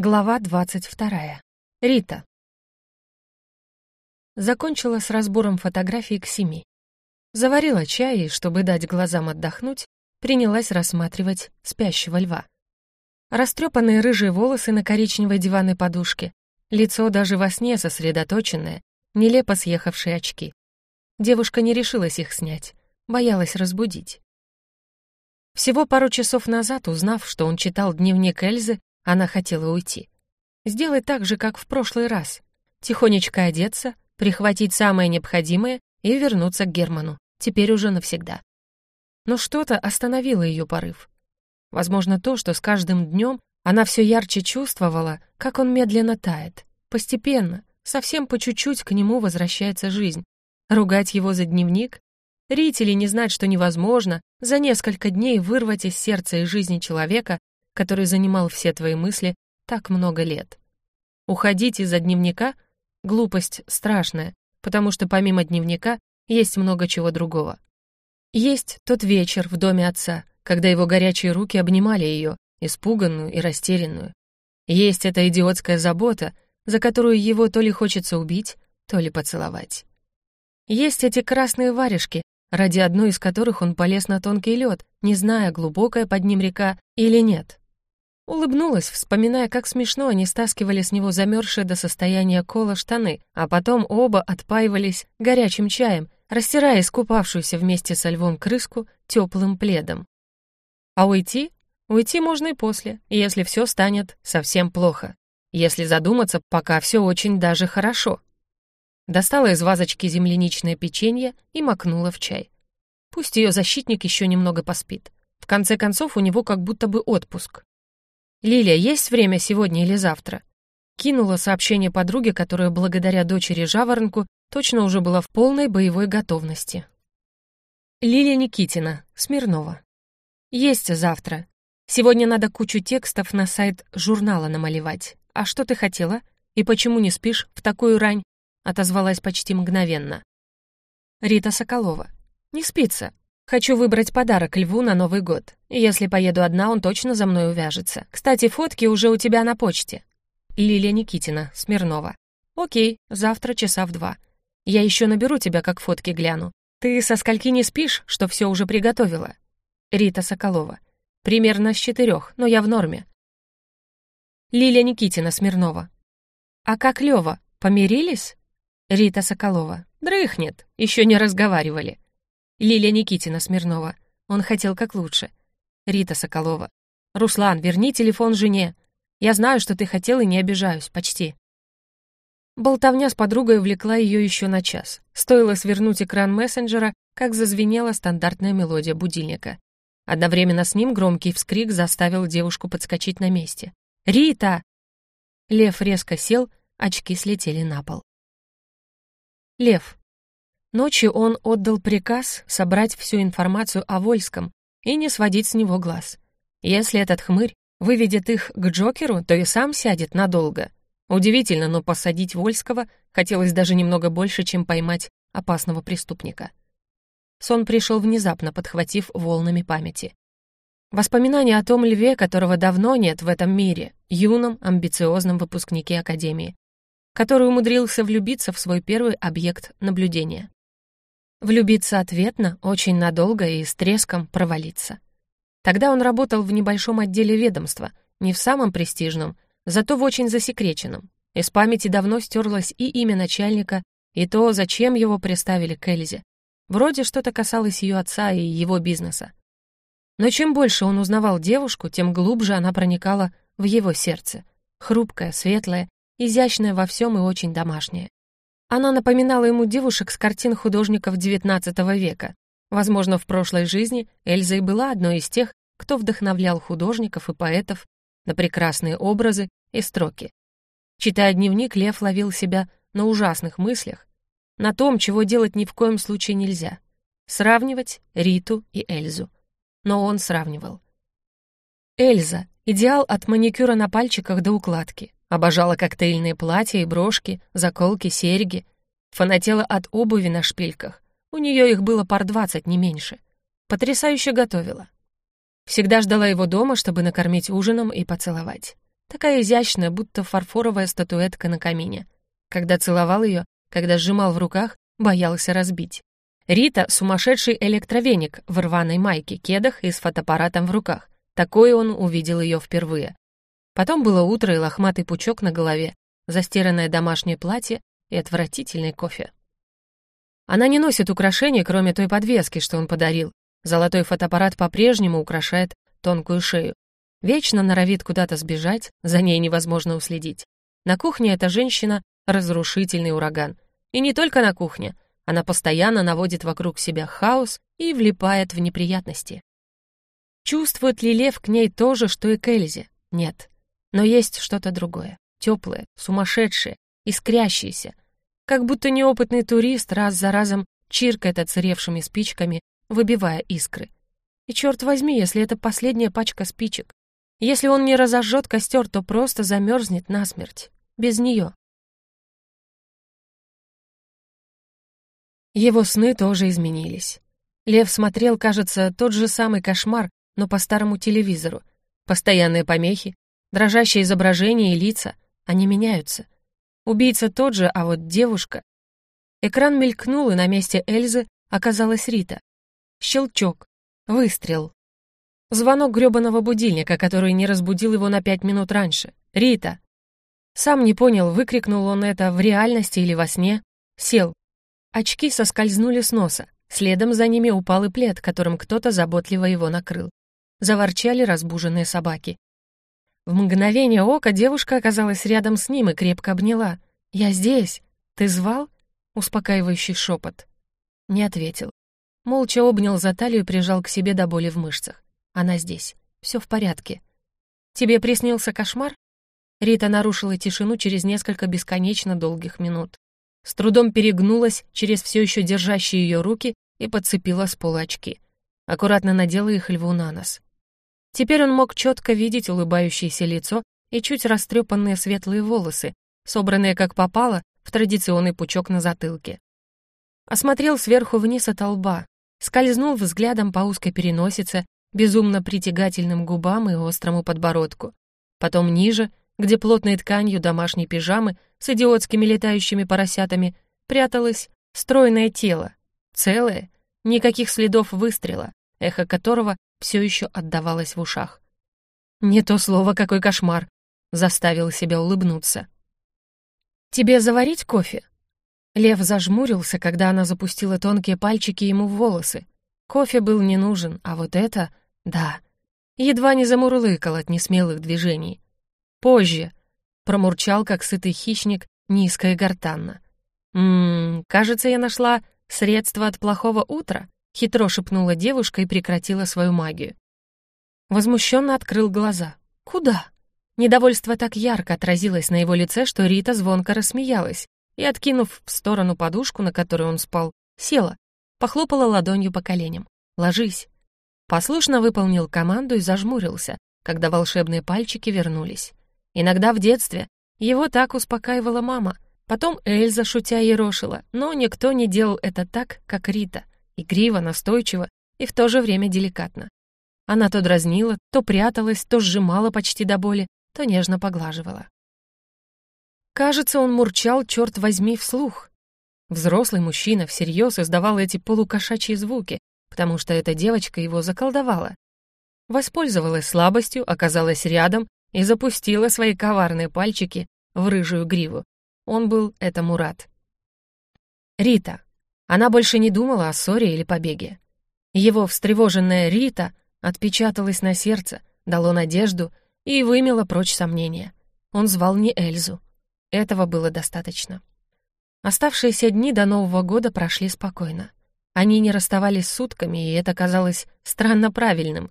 Глава 22. Рита. Закончила с разбором фотографий к семи. Заварила чай и, чтобы дать глазам отдохнуть, принялась рассматривать спящего льва. Растрепанные рыжие волосы на коричневой диванной подушке, лицо даже во сне сосредоточенное, нелепо съехавшие очки. Девушка не решилась их снять, боялась разбудить. Всего пару часов назад, узнав, что он читал дневник Эльзы, она хотела уйти. Сделать так же, как в прошлый раз. Тихонечко одеться, прихватить самое необходимое и вернуться к Герману, теперь уже навсегда. Но что-то остановило ее порыв. Возможно, то, что с каждым днем она все ярче чувствовала, как он медленно тает. Постепенно, совсем по чуть-чуть к нему возвращается жизнь. Ругать его за дневник? Рить или не знать, что невозможно, за несколько дней вырвать из сердца и жизни человека, который занимал все твои мысли так много лет. Уходить из-за дневника — глупость страшная, потому что помимо дневника есть много чего другого. Есть тот вечер в доме отца, когда его горячие руки обнимали ее, испуганную и растерянную. Есть эта идиотская забота, за которую его то ли хочется убить, то ли поцеловать. Есть эти красные варежки, ради одной из которых он полез на тонкий лед, не зная, глубокая под ним река или нет. Улыбнулась, вспоминая, как смешно они стаскивали с него замерзшие до состояния кола штаны, а потом оба отпаивались горячим чаем, растирая искупавшуюся вместе со львом крыску теплым пледом. А уйти? Уйти можно и после, если все станет совсем плохо. Если задуматься, пока все очень даже хорошо. Достала из вазочки земляничное печенье и макнула в чай. Пусть ее защитник еще немного поспит. В конце концов, у него как будто бы отпуск. «Лилия, есть время сегодня или завтра?» Кинула сообщение подруге, которая благодаря дочери Жаворонку точно уже была в полной боевой готовности. Лилия Никитина, Смирнова. «Есть завтра. Сегодня надо кучу текстов на сайт журнала намалевать. А что ты хотела? И почему не спишь в такую рань?» отозвалась почти мгновенно. Рита Соколова. «Не спится. Хочу выбрать подарок Льву на Новый год. Если поеду одна, он точно за мной увяжется. Кстати, фотки уже у тебя на почте. Лилия Никитина, Смирнова. Окей, завтра часа в два. Я еще наберу тебя, как фотки гляну. Ты со скольки не спишь, что все уже приготовила? Рита Соколова. Примерно с четырех, но я в норме. Лилия Никитина, Смирнова. А как Лева, помирились? Рита Соколова. Дрыхнет, еще не разговаривали. Лилия Никитина Смирнова. Он хотел как лучше. Рита Соколова. «Руслан, верни телефон жене. Я знаю, что ты хотел и не обижаюсь, почти». Болтовня с подругой увлекла ее еще на час. Стоило свернуть экран мессенджера, как зазвенела стандартная мелодия будильника. Одновременно с ним громкий вскрик заставил девушку подскочить на месте. «Рита!» Лев резко сел, очки слетели на пол. Лев. Ночью он отдал приказ собрать всю информацию о Вольском и не сводить с него глаз. Если этот хмырь выведет их к Джокеру, то и сам сядет надолго. Удивительно, но посадить Вольского хотелось даже немного больше, чем поймать опасного преступника. Сон пришел внезапно, подхватив волнами памяти. Воспоминания о том льве, которого давно нет в этом мире, юном, амбициозном выпускнике Академии, который умудрился влюбиться в свой первый объект наблюдения. Влюбиться ответно, очень надолго и с треском провалиться. Тогда он работал в небольшом отделе ведомства, не в самом престижном, зато в очень засекреченном. Из памяти давно стерлось и имя начальника, и то, зачем его приставили к Эльзе. Вроде что-то касалось ее отца и его бизнеса. Но чем больше он узнавал девушку, тем глубже она проникала в его сердце. Хрупкая, светлая, изящная во всем и очень домашняя. Она напоминала ему девушек с картин художников XIX века. Возможно, в прошлой жизни Эльза и была одной из тех, кто вдохновлял художников и поэтов на прекрасные образы и строки. Читая дневник, Лев ловил себя на ужасных мыслях, на том, чего делать ни в коем случае нельзя. Сравнивать Риту и Эльзу. Но он сравнивал. Эльза — идеал от маникюра на пальчиках до укладки. Обожала коктейльные платья и брошки, заколки, серьги. Фанатела от обуви на шпильках. У нее их было пар двадцать, не меньше. Потрясающе готовила. Всегда ждала его дома, чтобы накормить ужином и поцеловать. такая изящная, будто фарфоровая статуэтка на камине. Когда целовал ее, когда сжимал в руках, боялся разбить. Рита — сумасшедший электровеник в рваной майке, кедах и с фотоаппаратом в руках. Такое он увидел ее впервые. Потом было утро и лохматый пучок на голове, застиранное домашнее платье и отвратительный кофе. Она не носит украшений, кроме той подвески, что он подарил. Золотой фотоаппарат по-прежнему украшает тонкую шею. Вечно норовит куда-то сбежать, за ней невозможно уследить. На кухне эта женщина — разрушительный ураган. И не только на кухне. Она постоянно наводит вокруг себя хаос и влипает в неприятности. Чувствует ли Лев к ней то же, что и к Эльзе? Нет. Но есть что-то другое. Теплое, сумасшедшее, искрящееся. Как будто неопытный турист раз за разом чиркает отсыревшими спичками, выбивая искры. И черт возьми, если это последняя пачка спичек. Если он не разожжет костер, то просто замерзнет насмерть. Без нее. Его сны тоже изменились. Лев смотрел, кажется, тот же самый кошмар, но по старому телевизору. Постоянные помехи, дрожащие изображения и лица, они меняются. Убийца тот же, а вот девушка... Экран мелькнул, и на месте Эльзы оказалась Рита. Щелчок. Выстрел. Звонок грёбаного будильника, который не разбудил его на пять минут раньше. «Рита!» Сам не понял, выкрикнул он это в реальности или во сне. Сел. Очки соскользнули с носа. Следом за ними упал и плед, которым кто-то заботливо его накрыл. Заворчали разбуженные собаки. В мгновение ока девушка оказалась рядом с ним и крепко обняла. «Я здесь. Ты звал?» Успокаивающий шепот. Не ответил. Молча обнял за талию и прижал к себе до боли в мышцах. Она здесь. Все в порядке. Тебе приснился кошмар? Рита нарушила тишину через несколько бесконечно долгих минут. С трудом перегнулась через все еще держащие ее руки и подцепила с пола очки. Аккуратно надела их льву на нос. Теперь он мог четко видеть улыбающееся лицо и чуть растрепанные светлые волосы, собранные как попало в традиционный пучок на затылке. Осмотрел сверху вниз от лба, скользнул взглядом по узкой переносице, безумно притягательным губам и острому подбородку. Потом ниже, где плотной тканью домашней пижамы с идиотскими летающими поросятами пряталось стройное тело, целое, никаких следов выстрела, эхо которого все еще отдавалось в ушах. «Не то слово, какой кошмар!» — заставил себя улыбнуться. «Тебе заварить кофе?» Лев зажмурился, когда она запустила тонкие пальчики ему в волосы, Кофе был не нужен, а вот это — да. Едва не замурлыкал от несмелых движений. «Позже», — промурчал, как сытый хищник, низко и гортанно. «Ммм, кажется, я нашла средство от плохого утра», — хитро шепнула девушка и прекратила свою магию. Возмущенно открыл глаза. «Куда?» Недовольство так ярко отразилось на его лице, что Рита звонко рассмеялась и, откинув в сторону подушку, на которой он спал, села, Похлопала ладонью по коленям. «Ложись». Послушно выполнил команду и зажмурился, когда волшебные пальчики вернулись. Иногда в детстве его так успокаивала мама. Потом Эльза, шутя, ерошила, но никто не делал это так, как Рита. Игриво, настойчиво и в то же время деликатно. Она то дразнила, то пряталась, то сжимала почти до боли, то нежно поглаживала. Кажется, он мурчал, черт возьми, вслух, Взрослый мужчина всерьез издавал эти полукошачьи звуки, потому что эта девочка его заколдовала. Воспользовалась слабостью, оказалась рядом и запустила свои коварные пальчики в рыжую гриву. Он был этому рад. Рита. Она больше не думала о ссоре или побеге. Его встревоженная Рита отпечаталась на сердце, дало надежду и вымела прочь сомнения. Он звал не Эльзу. Этого было достаточно. Оставшиеся дни до Нового года прошли спокойно. Они не расставались сутками, и это казалось странно правильным.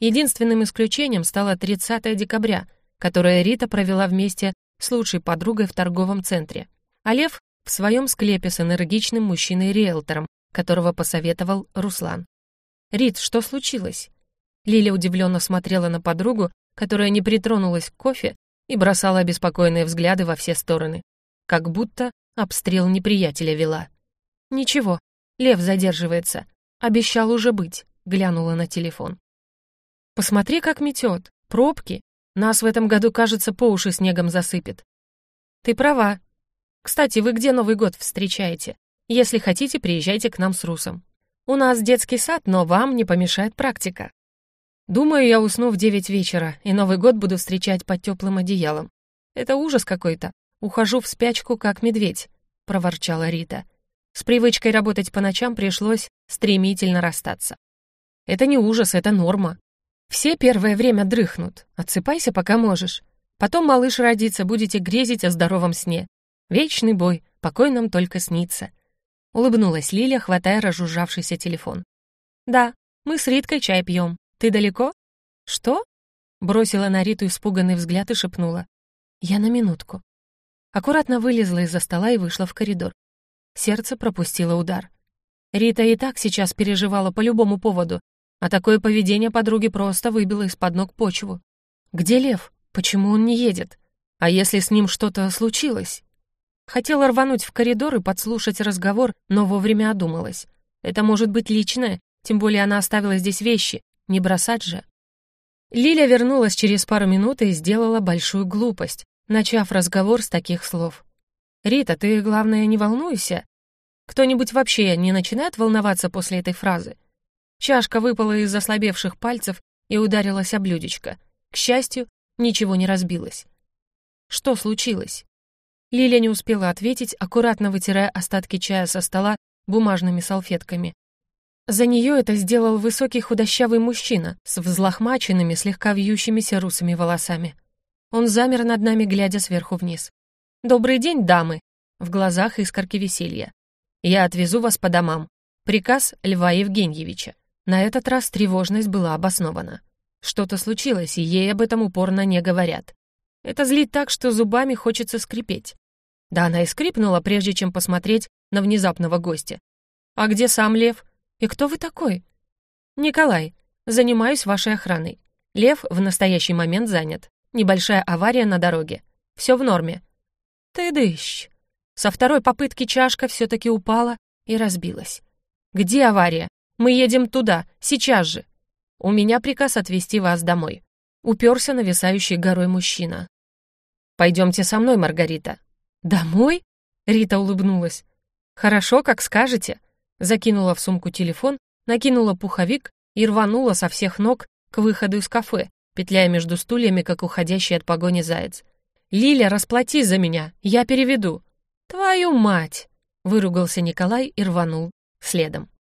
Единственным исключением стало 30 декабря, которое Рита провела вместе с лучшей подругой в торговом центре. А Лев в своем склепе с энергичным мужчиной-риэлтором, которого посоветовал Руслан. «Рит, что случилось?» Лиля удивленно смотрела на подругу, которая не притронулась к кофе и бросала обеспокоенные взгляды во все стороны. Как будто Обстрел неприятеля вела. «Ничего, Лев задерживается. Обещал уже быть», — глянула на телефон. «Посмотри, как метет. Пробки. Нас в этом году, кажется, по уши снегом засыпет. Ты права. Кстати, вы где Новый год встречаете? Если хотите, приезжайте к нам с Русом. У нас детский сад, но вам не помешает практика. Думаю, я усну в девять вечера, и Новый год буду встречать под теплым одеялом. Это ужас какой-то. Ухожу в спячку, как медведь», — проворчала Рита. С привычкой работать по ночам пришлось стремительно расстаться. Это не ужас, это норма. Все первое время дрыхнут. Отсыпайся, пока можешь. Потом малыш родится, будете грезить о здоровом сне. Вечный бой, покой нам только снится. Улыбнулась Лиля, хватая разжужжавшийся телефон. «Да, мы с Риткой чай пьем. Ты далеко?» «Что?» Бросила на Риту испуганный взгляд и шепнула. «Я на минутку». Аккуратно вылезла из-за стола и вышла в коридор. Сердце пропустило удар. Рита и так сейчас переживала по любому поводу, а такое поведение подруги просто выбило из-под ног почву. «Где Лев? Почему он не едет? А если с ним что-то случилось?» Хотела рвануть в коридор и подслушать разговор, но вовремя одумалась. Это может быть личное, тем более она оставила здесь вещи, не бросать же. Лиля вернулась через пару минут и сделала большую глупость, начав разговор с таких слов. «Рита, ты, главное, не волнуйся. Кто-нибудь вообще не начинает волноваться после этой фразы?» Чашка выпала из ослабевших пальцев и ударилась о блюдечко. К счастью, ничего не разбилось. Что случилось? Лиля не успела ответить, аккуратно вытирая остатки чая со стола бумажными салфетками. За нее это сделал высокий худощавый мужчина с взлохмаченными, слегка вьющимися русыми волосами. Он замер над нами, глядя сверху вниз. «Добрый день, дамы!» В глазах искорки веселья. «Я отвезу вас по домам. Приказ Льва Евгеньевича». На этот раз тревожность была обоснована. Что-то случилось, и ей об этом упорно не говорят. Это злит так, что зубами хочется скрипеть. Да она и скрипнула, прежде чем посмотреть на внезапного гостя. «А где сам Лев? И кто вы такой?» «Николай, занимаюсь вашей охраной. Лев в настоящий момент занят. Небольшая авария на дороге. Все в норме. Ты дыщ. Со второй попытки чашка все-таки упала и разбилась. «Где авария? Мы едем туда, сейчас же!» «У меня приказ отвезти вас домой», — уперся нависающий горой мужчина. «Пойдемте со мной, Маргарита». «Домой?» — Рита улыбнулась. «Хорошо, как скажете». Закинула в сумку телефон, накинула пуховик и рванула со всех ног к выходу из кафе, петляя между стульями, как уходящий от погони заяц. «Лиля, расплатись за меня, я переведу». «Твою мать!» — выругался Николай и рванул следом.